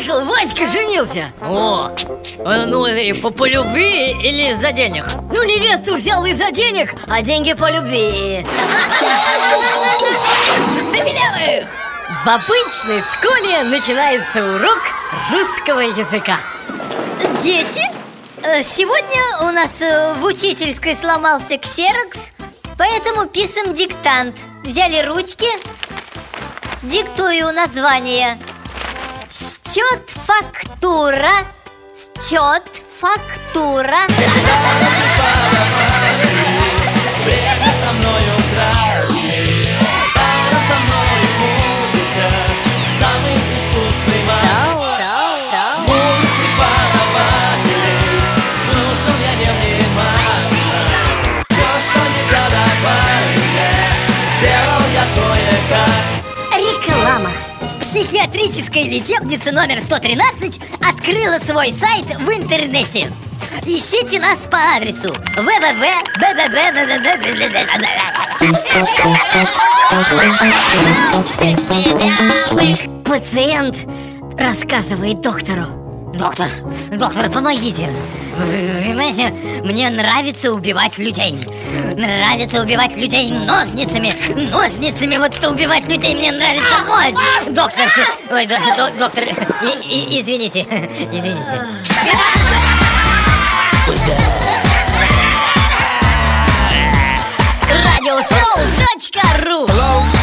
женился. О, э, ну и по, по любви или за денег? Ну, невесту взял из-за денег, а деньги по любви. Забелявых! В обычной школе начинается урок русского языка. Дети, э, сегодня у нас э, в учительской сломался ксерокс Поэтому пишем диктант. Взяли ручки Диктую название Счет фактура. Счет фактура Психиатрическая лечебница номер 113 открыла свой сайт в интернете Ищите нас по адресу www. Пациент рассказывает доктору Доктор, доктор, помогите. Вы Понимаете, мне нравится убивать людей. Нравится убивать людей ножницами Ножницами, вот что убивать людей мне нравится. Ой, доктор, ой, до- до- доктор, и- и- извините, извините. Радиосоу.ру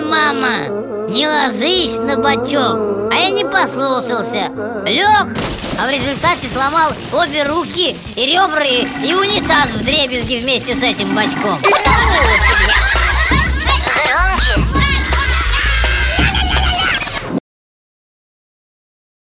мама, не ложись на бочок. А я не послушался. Лег, а в результате сломал обе руки и ребра и, и унитаз в дребезги вместе с этим бочком